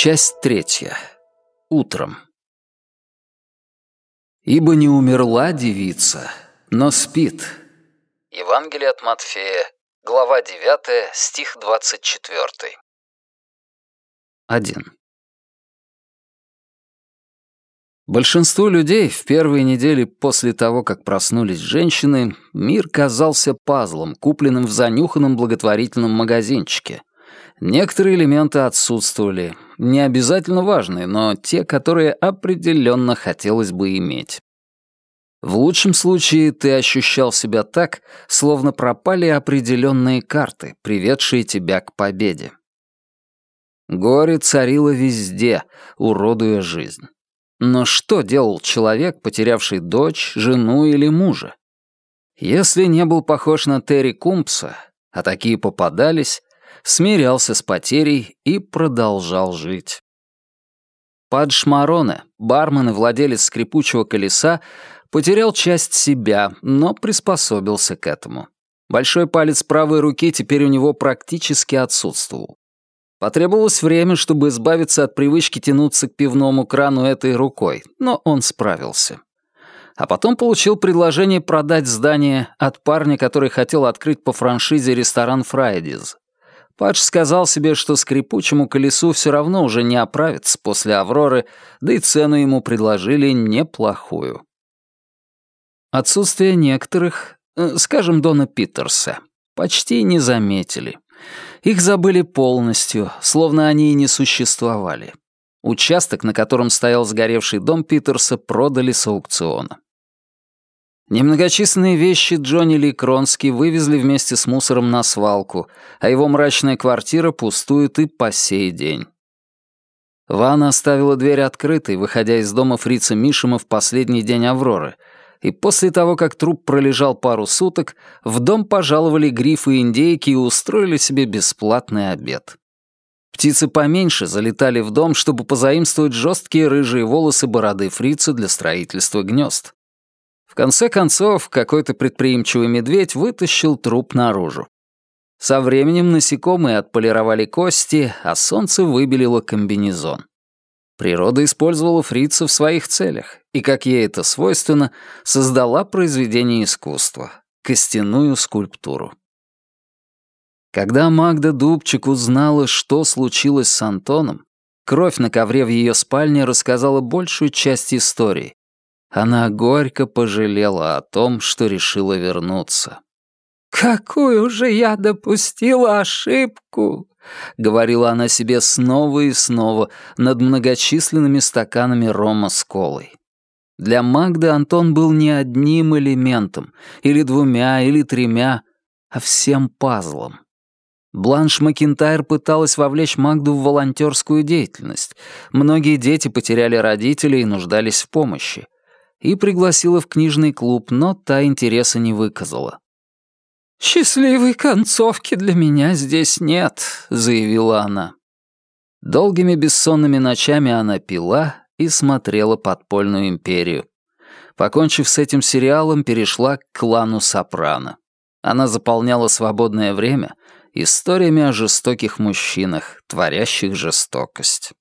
Часть третья. Утром. «Ибо не умерла девица, но спит». Евангелие от Матфея, глава 9, стих 24. 1. Большинству людей в первые недели после того, как проснулись женщины, мир казался пазлом, купленным в занюханном благотворительном магазинчике. Некоторые элементы отсутствовали, не обязательно важные, но те, которые определенно хотелось бы иметь. В лучшем случае ты ощущал себя так, словно пропали определенные карты, приведшие тебя к победе. Горе царило везде, уродуя жизнь. Но что делал человек, потерявший дочь, жену или мужа? Если не был похож на Терри Кумпса, а такие попадались, смирялся с потерей и продолжал жить. Падж Мароне, бармен и владелец скрипучего колеса, потерял часть себя, но приспособился к этому. Большой палец правой руки теперь у него практически отсутствовал. Потребовалось время, чтобы избавиться от привычки тянуться к пивному крану этой рукой, но он справился. А потом получил предложение продать здание от парня, который хотел открыть по франшизе ресторан «Фрайдиз». Патч сказал себе, что скрипучему колесу все равно уже не оправится после «Авроры», да и цену ему предложили неплохую. Отсутствие некоторых, э, скажем, Дона Питерса, почти не заметили. Их забыли полностью, словно они и не существовали. Участок, на котором стоял сгоревший дом Питерса, продали с аукциона. Немногочисленные вещи Джонни Ли Кронски вывезли вместе с мусором на свалку, а его мрачная квартира пустует и по сей день. Ванна оставила дверь открытой, выходя из дома фрица Мишима в последний день Авроры — и после того, как труп пролежал пару суток, в дом пожаловали грифы и индейки и устроили себе бесплатный обед. Птицы поменьше залетали в дом, чтобы позаимствовать жесткие рыжие волосы бороды фрица для строительства гнезд. Конце концов, какой-то предприимчивый медведь вытащил труп наружу. Со временем насекомые отполировали кости, а солнце выбелило комбинезон. Природа использовала фрица в своих целях, и, как ей это свойственно, создала произведение искусства — костяную скульптуру. Когда Магда Дубчик узнала, что случилось с Антоном, кровь на ковре в ее спальне рассказала большую часть истории. Она горько пожалела о том, что решила вернуться. «Какую же я допустила ошибку!» — говорила она себе снова и снова над многочисленными стаканами рома с колой. Для Магды Антон был не одним элементом, или двумя, или тремя, а всем пазлом. Бланш Макинтайр пыталась вовлечь Магду в волонтерскую деятельность. Многие дети потеряли родителей и нуждались в помощи. И пригласила в книжный клуб, но та интереса не выказала. «Счастливой концовки для меня здесь нет», — заявила она. Долгими бессонными ночами она пила и смотрела «Подпольную империю». Покончив с этим сериалом, перешла к клану Сопрано. Она заполняла свободное время историями о жестоких мужчинах, творящих жестокость.